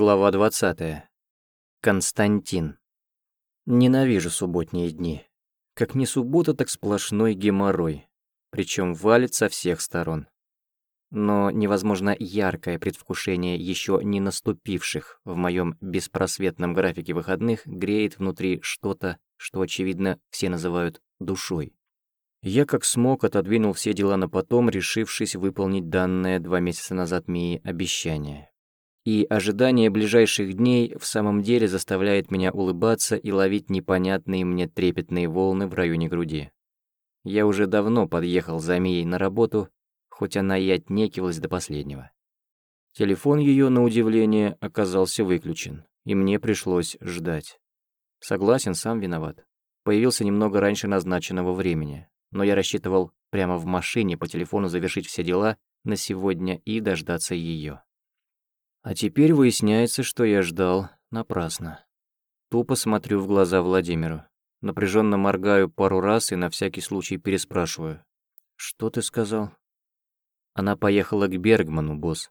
Глава 20. Константин. Ненавижу субботние дни. Как не суббота, так сплошной геморрой. Причем валит со всех сторон. Но невозможно яркое предвкушение еще не наступивших в моем беспросветном графике выходных греет внутри что-то, что, очевидно, все называют душой. Я как смог отодвинул все дела на потом, решившись выполнить данное два месяца назад Мии обещание и ожидание ближайших дней в самом деле заставляет меня улыбаться и ловить непонятные мне трепетные волны в районе груди. Я уже давно подъехал за Мией на работу, хоть она и отнекивалась до последнего. Телефон ее, на удивление, оказался выключен, и мне пришлось ждать. Согласен, сам виноват. Появился немного раньше назначенного времени, но я рассчитывал прямо в машине по телефону завершить все дела на сегодня и дождаться ее. А теперь выясняется, что я ждал напрасно. Тупо смотрю в глаза Владимиру. Напряженно моргаю пару раз и на всякий случай переспрашиваю. «Что ты сказал?» Она поехала к Бергману, босс.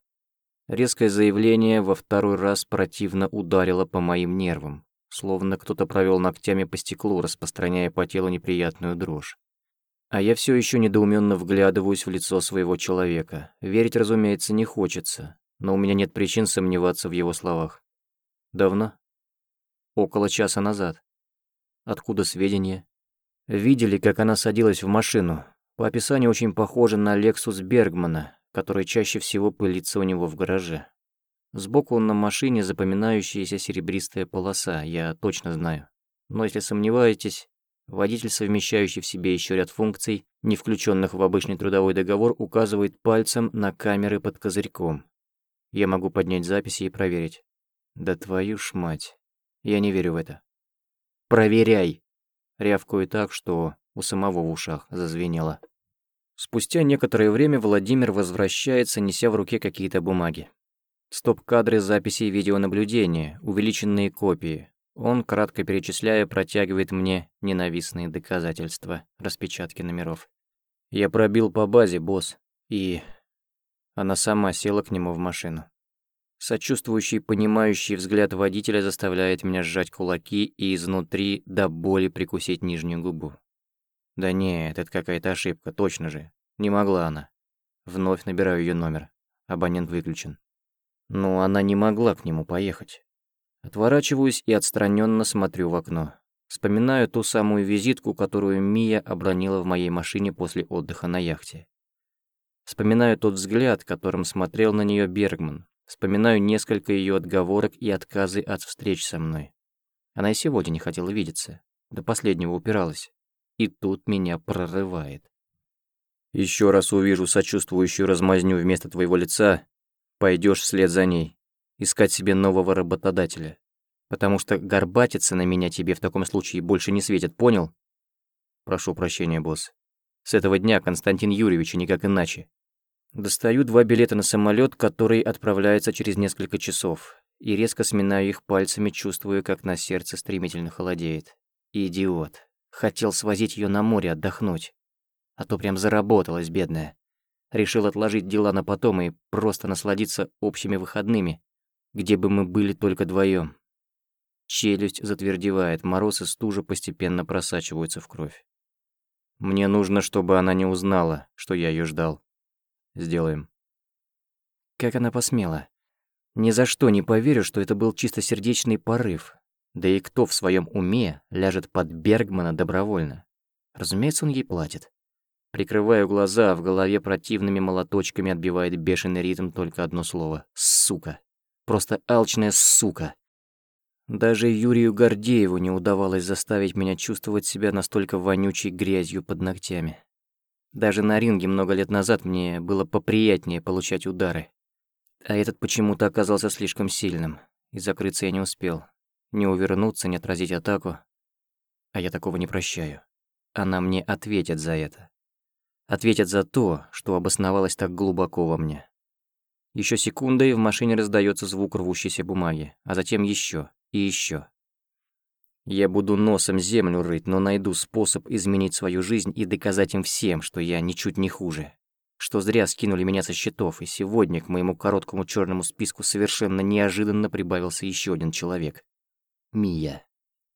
Резкое заявление во второй раз противно ударило по моим нервам, словно кто-то провел ногтями по стеклу, распространяя по телу неприятную дрожь. А я все еще недоуменно вглядываюсь в лицо своего человека. Верить, разумеется, не хочется, но у меня нет причин сомневаться в его словах. Давно? Около часа назад. Откуда сведения? Видели, как она садилась в машину. По описанию очень похоже на Лексус Бергмана, который чаще всего пылится у него в гараже. Сбоку на машине запоминающаяся серебристая полоса, я точно знаю. Но если сомневаетесь, водитель, совмещающий в себе еще ряд функций, не включенных в обычный трудовой договор, указывает пальцем на камеры под козырьком. Я могу поднять записи и проверить. Да твою ж мать. Я не верю в это. Проверяй! Рявкую так, что у самого в ушах зазвенело. Спустя некоторое время Владимир возвращается, неся в руке какие-то бумаги. Стоп-кадры записей видеонаблюдения, увеличенные копии. Он, кратко перечисляя, протягивает мне ненавистные доказательства, распечатки номеров. Я пробил по базе, босс, и она сама села к нему в машину. Сочувствующий, понимающий взгляд водителя заставляет меня сжать кулаки и изнутри до боли прикусить нижнюю губу. Да нет, это какая-то ошибка, точно же. Не могла она. Вновь набираю ее номер. Абонент выключен. Но она не могла к нему поехать. Отворачиваюсь и отстраненно смотрю в окно. Вспоминаю ту самую визитку, которую Мия обронила в моей машине после отдыха на яхте. Вспоминаю тот взгляд, которым смотрел на нее Бергман. Вспоминаю несколько ее отговорок и отказы от встреч со мной. Она и сегодня не хотела видеться. До последнего упиралась. И тут меня прорывает. Еще раз увижу сочувствующую размазню вместо твоего лица, пойдешь вслед за ней, искать себе нового работодателя. Потому что горбатиться на меня тебе в таком случае больше не светит, понял? Прошу прощения, босс. С этого дня Константин Юрьевич, и никак иначе. Достаю два билета на самолет, который отправляется через несколько часов, и резко сминаю их пальцами, чувствуя, как на сердце стремительно холодеет. Идиот. Хотел свозить ее на море отдохнуть. А то прям заработалась, бедная. Решил отложить дела на потом и просто насладиться общими выходными, где бы мы были только вдвоем. Челюсть затвердевает, мороз и стужа постепенно просачиваются в кровь. Мне нужно, чтобы она не узнала, что я ее ждал. Сделаем. Как она посмела? Ни за что не поверю, что это был чистосердечный порыв. Да и кто в своем уме ляжет под Бергмана добровольно? Разумеется, он ей платит. Прикрываю глаза, в голове противными молоточками отбивает бешеный ритм только одно слово. Сука. Просто алчная сука. Даже Юрию Гордееву не удавалось заставить меня чувствовать себя настолько вонючей грязью под ногтями. Даже на ринге много лет назад мне было поприятнее получать удары. А этот почему-то оказался слишком сильным, и закрыться я не успел. Не увернуться, не отразить атаку. А я такого не прощаю. Она мне ответит за это. Ответит за то, что обосновалось так глубоко во мне. Еще секунда, и в машине раздается звук рвущейся бумаги, а затем еще и еще. Я буду носом землю рыть, но найду способ изменить свою жизнь и доказать им всем, что я ничуть не хуже. что зря скинули меня со счетов, и сегодня к моему короткому черному списку совершенно неожиданно прибавился еще один человек. Мия.